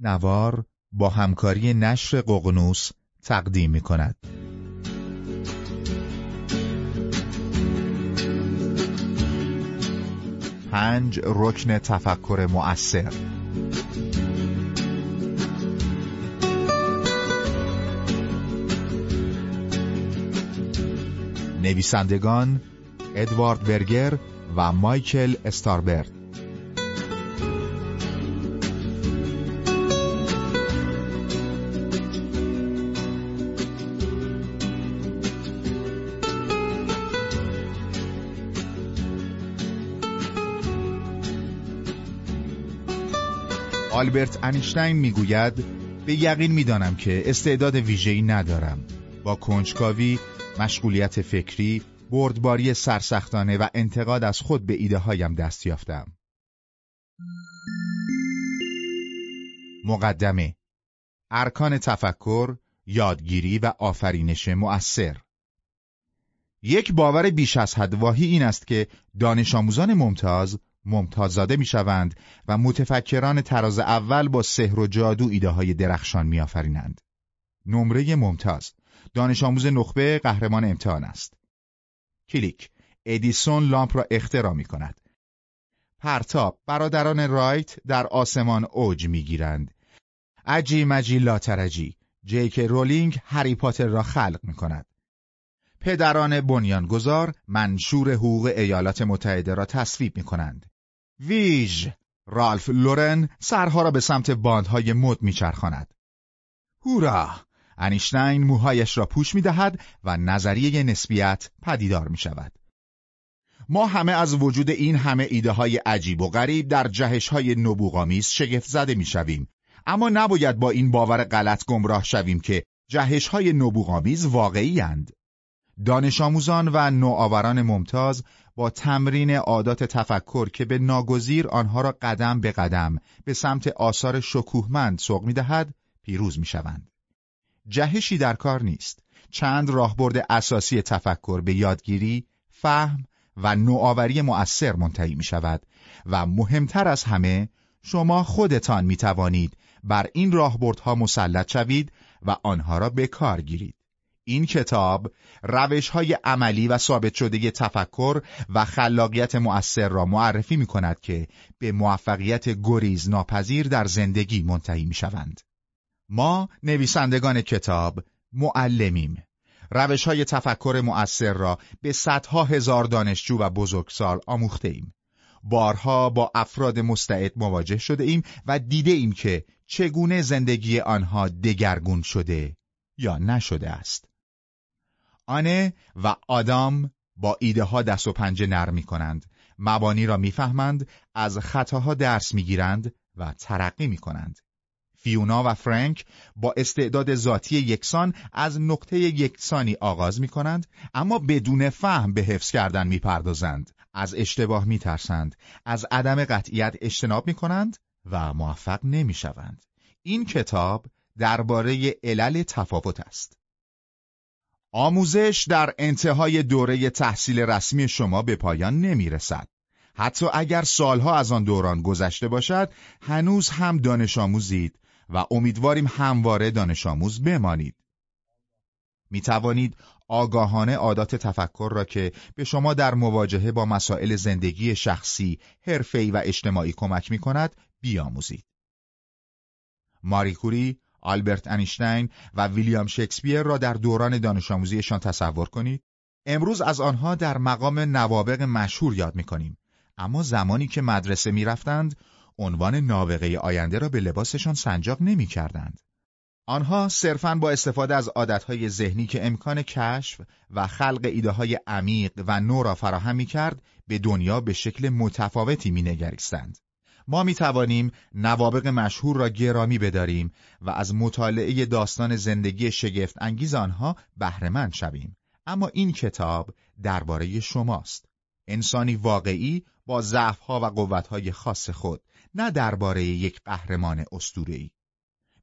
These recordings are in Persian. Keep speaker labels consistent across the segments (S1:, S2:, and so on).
S1: نوار با همکاری نشر ققنوس تقدیم می کند. پنج رکن تفکر مؤثر نویسندگان ادوارد برگر و مایکل استاربرد آلبرت انیشتین می‌گوید به یقین می‌دانم که استعداد ویژه‌ای ندارم. با کنجکاوی مشغولیت فکری بردباری سرسختانه و انتقاد از خود به ایده هایم دست یافتم. مقدمه ارکان تفکر یادگیری و آفرینش مؤثر. یک باور بیش از حد واهی این است که دانش آموزان ممتاز ممتاز زاده می‌شوند و متفکران تراز اول با سحر و جادو ایده های درخشان میآفرینند. نمره ممتاز دانش آموز نخبه قهرمان امتحان است. کلیک ادیسون لامپ را اختراع می کند. پرتاب برادران رایت در آسمان اوج می‌گیرند. اجی مجی لاترجی جی کی رولینگ هری پاتر را خلق می کند. پدران بنیانگذار منشور حقوق ایالات متحده را تصویب می کنند. ویژ رالف لورن سرها را به سمت باندهای مد میچرخاند. هورا انیشتین موهایش را پوش می دهد و نظریه نسبیت پدیدار می شود. ما همه از وجود این همه ایده های عجیب و غریب در جهش های نبوغامیز شگفت زده می شویم. اما نباید با این باور غلط گمراه شویم که جهش های نبوغامیز واقعی هند. دانش آموزان و نوآوران ممتاز با تمرین عادات تفکر که به ناگزیر آنها را قدم به قدم به سمت آثار شکوهمند سوق می‌دهد پیروز می‌شوند. جهشی در کار نیست. چند راهبرد اساسی تفکر به یادگیری، فهم و نوآوری مؤثر منتهی می شود و مهمتر از همه شما خودتان می توانید بر این راهبردها مسلط شوید و آنها را به کار گیرید. این کتاب روش های عملی و ثابت شده تفکر و خلاقیت مؤثر را معرفی می کند که به موفقیت گریز ناپذیر در زندگی منتهی می شوند. ما نویسندگان کتاب معلمیم. روش های تفکر مؤثر را به صدها هزار دانشجو و بزرگسال آموخته ایم. بارها با افراد مستعد مواجه شده ایم و دیده ایم که چگونه زندگی آنها دگرگون شده یا نشده است. آنه و آدام با ایده ها دست و پنجه نرم می کنند. مبانی را می‌فهمند، از خطاها درس می‌گیرند و ترقی می کنند. فیونا و فرانک با استعداد ذاتی یکسان از نقطه یکسانی آغاز می کنند اما بدون فهم به حفظ کردن می پردازند. از اشتباه می ترسند. از عدم قطعیت اجتناب می کنند و موفق نمی شوند. این کتاب درباره علل تفاوت است. آموزش در انتهای دوره تحصیل رسمی شما به پایان نمی رسد. حتی اگر سالها از آن دوران گذشته باشد، هنوز هم دانش آموزید و امیدواریم همواره دانش آموز بمانید. می توانید آگاهانه عادات تفکر را که به شما در مواجهه با مسائل زندگی شخصی، حرفه‌ای و اجتماعی کمک می کند بیاموزید. ماری کوری آلبرت انیشتین و ویلیام شکسپیر را در دوران دانش آموزیشان تصور کنید. امروز از آنها در مقام نوابق مشهور یاد می‌کنیم. اما زمانی که مدرسه می‌رفتند عنوان نابغه آینده را به لباسشان سنجاق نمی‌کردند. آنها صرفاً با استفاده از عادتهای ذهنی که امکان کشف و خلق ایده های عمیق و نو را فراهم می کرد به دنیا به شکل متفاوتی می نگریستند. ما می توانیم نوابق مشهور را گرامی بداریم و از مطالعه داستان زندگی شگفت انگیز آنها بهرهمند شویم. اما این کتاب درباره شماست. انسانی واقعی با ضعف‌ها و قوت‌های خاص خود، نه درباره یک قهرمان اسطوره‌ای.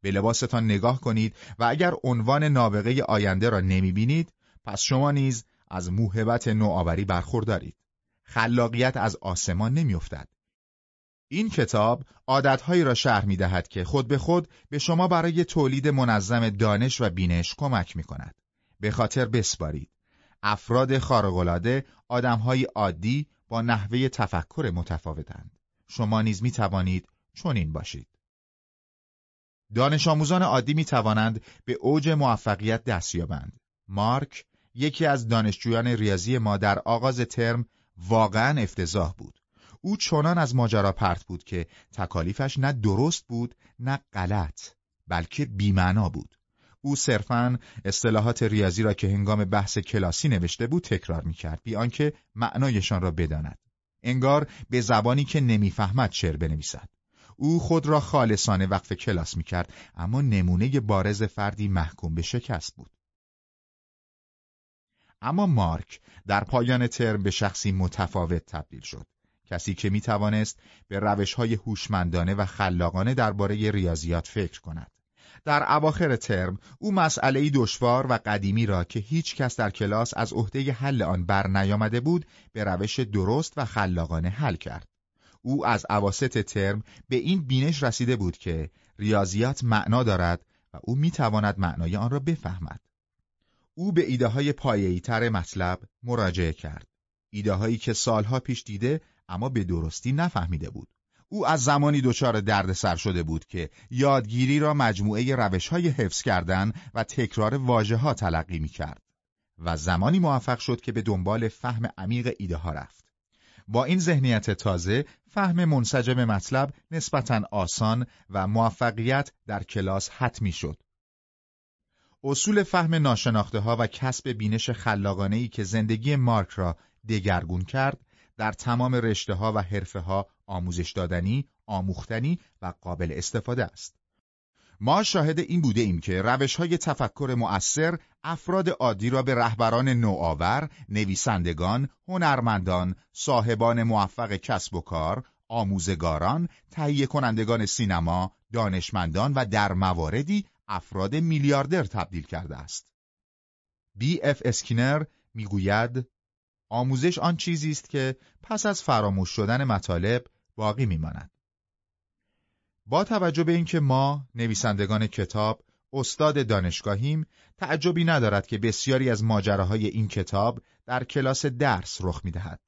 S1: به لباستان نگاه کنید و اگر عنوان نابغه آینده را نمی بینید، پس شما نیز از موهبت نوآوری برخوردارید. خلاقیت از آسمان نمیافتد. این کتاب عادتهایی را شرح می دهد که خود به خود به شما برای تولید منظم دانش و بینش کمک می کند. به خاطر بسپارید. افراد خارق‌العاده آدمهای عادی با نحوه تفکر متفاوتند. شما نیز می توانید چنین باشید. دانش آموزان عادی می توانند به اوج موفقیت دست یابند. مارک یکی از دانشجویان ریاضی ما در آغاز ترم واقعا افتضاح بود. او چنان از ماجرا پرت بود که تکالیفش نه درست بود نه غلط بلکه بیمعنا بود. او صرفا اصطلاحات ریاضی را که هنگام بحث کلاسی نوشته بود تکرار می‌کرد بی آنکه معنایشان را بداند. انگار به زبانی که نمی‌فهمد شعر بنویسد. او خود را خالصانه وقف کلاس می‌کرد اما نمونه بارز فردی محکوم به شکست بود. اما مارک در پایان ترم به شخصی متفاوت تبدیل شد. کسی که می توانست به روش های هوشمندانه و خلاقانه درباره ریاضیات فکر کند. در اواخر ترم او مسئله دشوار و قدیمی را که هیچ کس در کلاس از عهده حل آن بر نیامده بود به روش درست و خلاقانه حل کرد. او از عواست ترم به این بینش رسیده بود که ریاضیات معنا دارد و او می تواند معنای آن را بفهمد. او به ایده های پایه‌ای تر مطلب مراجعه کرد. ایده هایی که سالها پیش دیده اما به درستی نفهمیده بود. او از زمانی دچار دردسر شده بود که یادگیری را مجموعه روش های حفظ کردن و تکرار واژه ها تلقی می کرد و زمانی موفق شد که به دنبال فهم عمیق ایده ها رفت. با این ذهنیت تازه فهم منسجم مطلب نسبتا آسان و موفقیت در کلاس حتمی شد. اصول فهم ناشناخته ها و کسب بینش خلاقانه ای که زندگی مارک را دگرگون کرد در تمام رشته ها و حرفه ها آموزش دادنی، آموختنی و قابل استفاده است. ما شاهد این بوده ایم که روش های تفکر مؤثر افراد عادی را به رهبران نوآور، نویسندگان، هنرمندان، صاحبان موفق کسب و کار، آموزگاران، تهیه کنندگان سینما، دانشمندان و در مواردی افراد میلیاردر تبدیل کرده است. بی اف اسکینر می‌گوید آموزش آن چیزی است که پس از فراموش شدن مطالب باقی میماند. با توجه به اینکه ما نویسندگان کتاب استاد دانشگاهیم تعجبی ندارد که بسیاری از ماجراهای این کتاب در کلاس درس رخ می‌دهد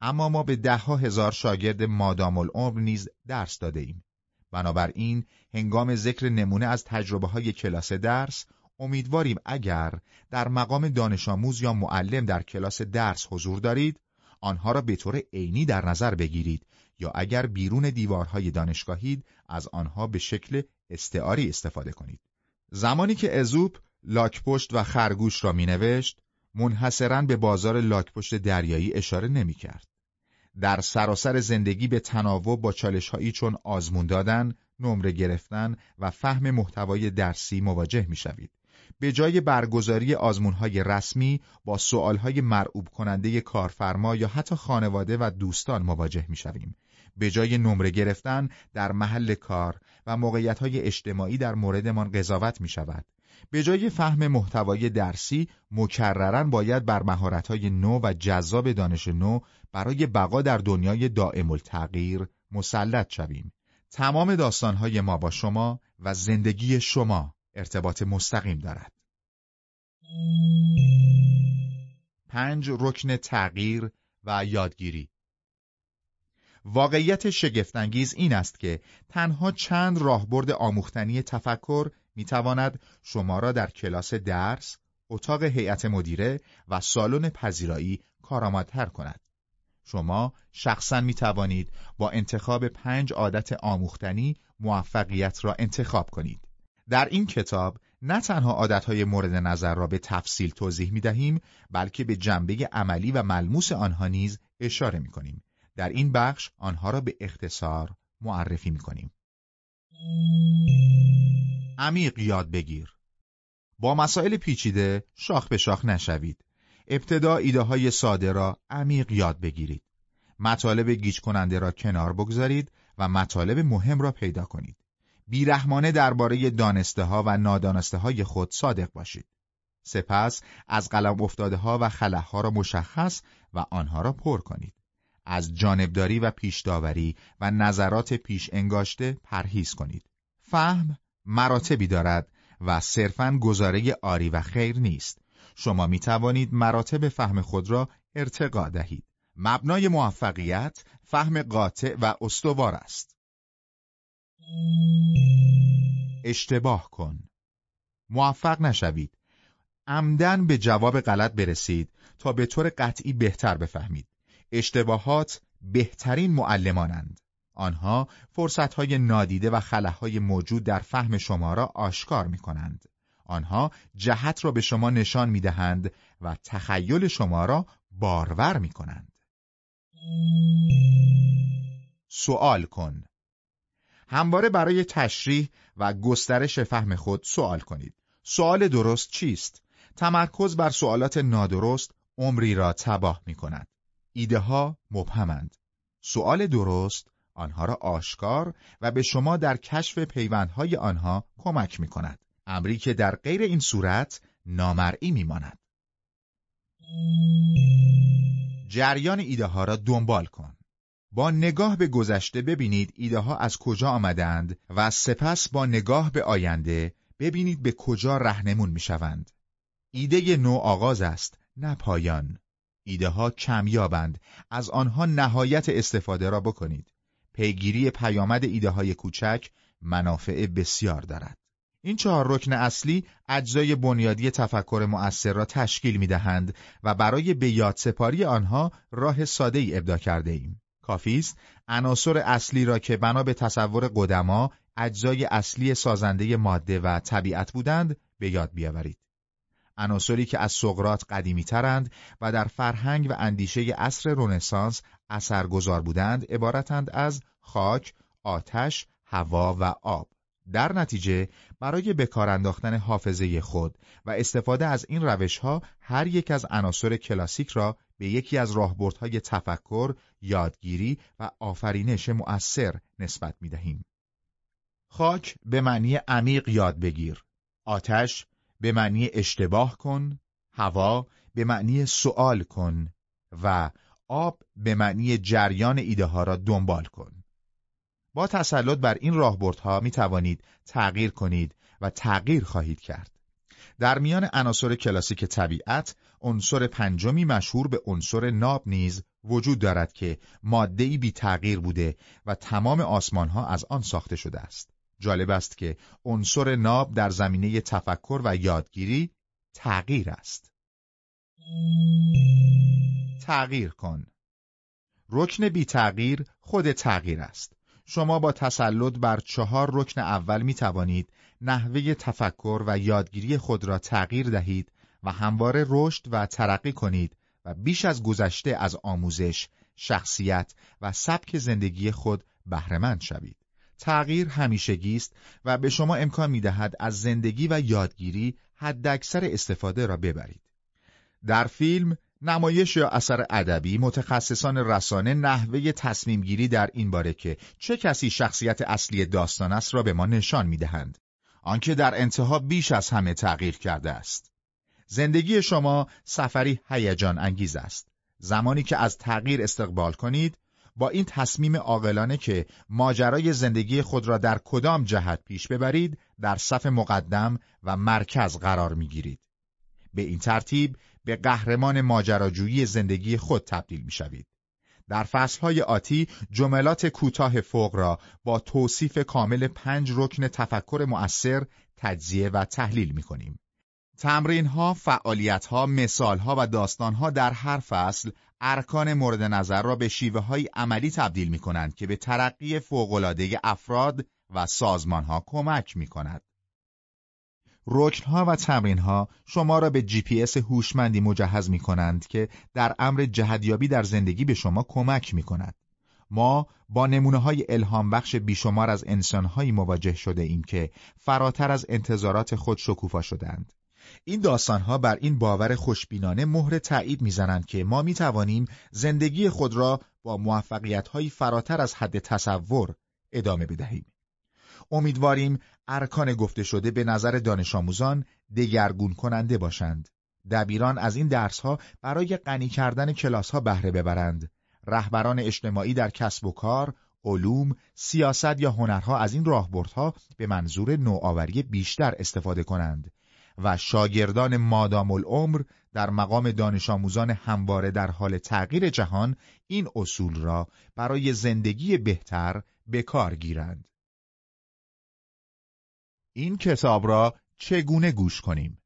S1: اما ما به دهها هزار شاگرد مادام العمر نیز درس داده ایم بنابراین هنگام ذکر نمونه از تجربه های کلاس درس امیدواریم اگر در مقام دانش آموز یا معلم در کلاس درس حضور دارید آنها را به طور عینی در نظر بگیرید یا اگر بیرون دیوارهای دانشگاهید از آنها به شکل استعاری استفاده کنید زمانی که ازوپ لاکپشت و خرگوش را مینوشت منحصرا به بازار لاکپشت دریایی اشاره نمی کرد. در سراسر زندگی به تناوب با چالشهایی چون آزمون دادن، نمره گرفتن و فهم محتوای درسی مواجه می شوید. به جای برگزاری آزمونهای رسمی با سوالهای مرعوب کننده کارفرما یا حتی خانواده و دوستان مواجه می شویم. به جای نمره گرفتن در محل کار و موقعیتهای اجتماعی در موردمان قضاوت می شود. به جای فهم محتوای درسی مکررن باید بر مهارت‌های نو و جذاب دانش نو برای بقا در دنیای دائم التغییر مسلط شویم. تمام داستانهای ما با شما و زندگی شما ارتباط مستقیم دارد. پنج رکن تغییر و یادگیری واقعیت شگفتانگیز این است که تنها چند راهبرد آموختنی تفکر می‌تواند شما را در کلاس درس، اتاق هیئت مدیره و سالن پذیرایی کارآمدتر کند. شما شخصا می توانید با انتخاب پنج عادت آموختنی موفقیت را انتخاب کنید. در این کتاب نه تنها عادتهای مورد نظر را به تفصیل توضیح می دهیم بلکه به جنبه عملی و ملموس آنها نیز اشاره می کنیم. در این بخش آنها را به اختصار معرفی می کنیم. عمیق یاد بگیر. با مسائل پیچیده شاخ به شاخ نشوید. ابتدا ایده های ساده را عمیق یاد بگیرید. مطالب گیج کننده را کنار بگذارید و مطالب مهم را پیدا کنید. بیرحمانه درباره دانسته ها و نادانسته های خود صادق باشید. سپس از قلم افتاده ها و خلاه ها را مشخص و آنها را پر کنید. از جانبداری و پیشداوری و نظرات پیش انگاشته پرهیز کنید. فهم مراتبی دارد و صرفاً گزاره آری و خیر نیست. شما می توانید مراتب فهم خود را ارتقا دهید. مبنای موفقیت فهم قاطع و استوار است. اشتباه کن. موفق نشوید. عمدن به جواب غلط برسید تا به طور قطعی بهتر بفهمید. اشتباهات بهترین معلمانند. آنها فرصتهای نادیده و خلاهای موجود در فهم شما را آشکار می کنند. آنها جهت را به شما نشان می دهند و تخیل شما را بارور می کنند. سوال کن. همواره برای تشریح و گسترش فهم خود سوال کنید. سوال درست چیست؟ تمرکز بر سوالات نادرست عمری را تباه می کند. ایده ها مبهمند. سوال درست آنها را آشکار و به شما در کشف پیوندهای آنها کمک می کند. امری که در غیر این صورت نامرئی می ماند. جریان ایده ها را دنبال کن. با نگاه به گذشته ببینید ایده ها از کجا آمدند و سپس با نگاه به آینده ببینید به کجا رهنمون می شوند. ایده نو آغاز است نه پایان. ایده ها کمیابند از آنها نهایت استفاده را بکنید. پیگیری پیامد ایده های کوچک منافع بسیار دارد. این چهار رکن اصلی اجزای بنیادی تفکر مؤثر را تشکیل می دهند و برای به یاد سپاری آنها راه ساده ای ابدا کرده ایم. کافی است عناصر اصلی را که بنا به تصور قدما اجزای اصلی سازنده ماده و طبیعت بودند به یاد بیاورید. عناصری که از سقراط قدیمی ترند و در فرهنگ و اندیشه عصر رونسانس اثرگذار بودند عبارتند از خاک، آتش، هوا و آب. در نتیجه برای بکار انداختن حافظه خود و استفاده از این روش ها هر یک از عناصر کلاسیک را به یکی از راهبردهای تفکر، یادگیری و آفرینش مؤثر نسبت می دهیم. خاک به معنی عمیق یاد بگیر. آتش به معنی اشتباه کن. هوا به معنی سوال کن و آب به معنی جریان ایده ها را دنبال کن. با تسلط بر این راهبردها می توانید تغییر کنید و تغییر خواهید کرد. در میان عناصر کلاسیک طبیعت، عنصر پنجمی مشهور به عنصر ناب نیز وجود دارد که ماده‌ای بی تغییر بوده و تمام آسمانها از آن ساخته شده است. جالب است که عنصر ناب در زمینه تفکر و یادگیری تغییر است. تغییر کن. رکن بی تغییر خود تغییر است. شما با تسلط بر چهار رکن اول می توانید نحوه تفکر و یادگیری خود را تغییر دهید و همواره رشد و ترقی کنید و بیش از گذشته از آموزش، شخصیت و سبک زندگی خود بهرهمند شوید. تغییر همیشگی است و به شما امکان می دهد از زندگی و یادگیری حداکثر استفاده را ببرید. در فیلم نمایش یا اثر ادبی متخصصان رسانه نحوه تصمیم گیری در این باره که چه کسی شخصیت اصلی داستان است را به ما نشان می‌دهند آنکه در انتها بیش از همه تغییر کرده است. زندگی شما سفری هیجان انگیز است. زمانی که از تغییر استقبال کنید با این تصمیم عاقلانه که ماجرای زندگی خود را در کدام جهت پیش ببرید در صف مقدم و مرکز قرار می‌گیرید. به این ترتیب به قهرمان ماجراجویی زندگی خود تبدیل می شوید. در فصلهای آتی جملات کوتاه فوق را با توصیف کامل پنج رکن تفکر مؤثر تجزیه و تحلیل می کنیم. تمرین ها، فعالیت ها، مثال ها و داستان ها در هر فصل ارکان مورد نظر را به شیوه های عملی تبدیل می کنند که به ترقی فوق‌العاده افراد و سازمان ها کمک می کند. رکنها و تمرینها شما را به جی پی هوشمندی مجهز می کنند که در امر جهدیابی در زندگی به شما کمک می کند. ما با نمونه های الهام بخش بیشمار از انسانهایی مواجه شده ایم که فراتر از انتظارات خود شکوفا شدند. این داستانها بر این باور خوشبینانه مهر تایید می‌زنند که ما می توانیم زندگی خود را با موفقیتهایی فراتر از حد تصور ادامه بدهیم. امیدواریم ارکان گفته شده به نظر دانش آموزان دگرگون کننده باشند. دبیران از این درسها برای غنی کردن کلاس ها بهره ببرند رهبران اجتماعی در کسب و کار، علوم، سیاست یا هنرها از این راهبردها به منظور نوآوری بیشتر استفاده کنند و شاگردان مادام العمر در مقام دانش آموزان همواره در حال تغییر جهان این اصول را برای زندگی بهتر به کار گیرند. این کتاب را چگونه گوش کنیم؟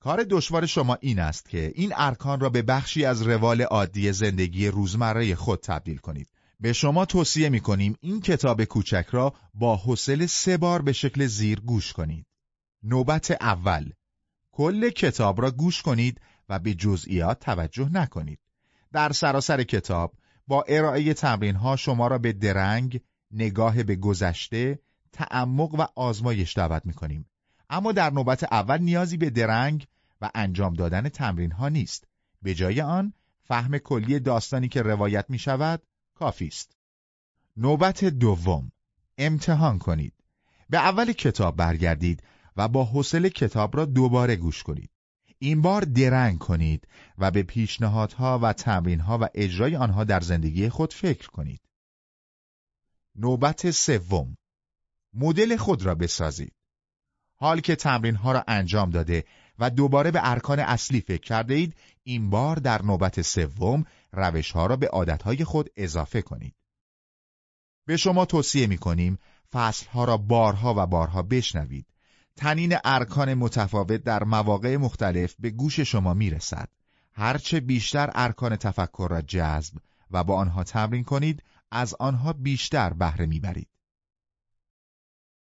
S1: کار دشوار شما این است که این ارکان را به بخشی از روال عادی زندگی روزمره خود تبدیل کنید. به شما توصیه می کنیم این کتاب کوچک را با حوصله سه بار به شکل زیر گوش کنید. نوبت اول کل کتاب را گوش کنید و به جزئیات توجه نکنید. در سراسر کتاب با ارائه تمرین ها شما را به درنگ، نگاه به گذشته، تعمق و آزمایش دعوت می کنیم. اما در نوبت اول نیازی به درنگ و انجام دادن تمرین ها نیست. به جای آن فهم کلی داستانی که روایت می شود کافی است. نوبت دوم امتحان کنید. به اول کتاب برگردید و با حوصله کتاب را دوباره گوش کنید. این بار درنگ کنید و به پیشنهادها و تمرینها و اجرای آنها در زندگی خود فکر کنید. نوبت سوم مدل خود را بسازید. حال که تمرین ها را انجام داده و دوباره به ارکان اصلی فکر کرده اید این بار در نوبت سوم روش ها را به عادت های خود اضافه کنید. به شما توصیه می کنیم فصل ها را بارها و بارها بشنوید. تنین ارکان متفاوت در مواقع مختلف به گوش شما می رسد. هرچه بیشتر ارکان تفکر را جذب و با آنها تمرین کنید از آنها بیشتر بهره می‌برید.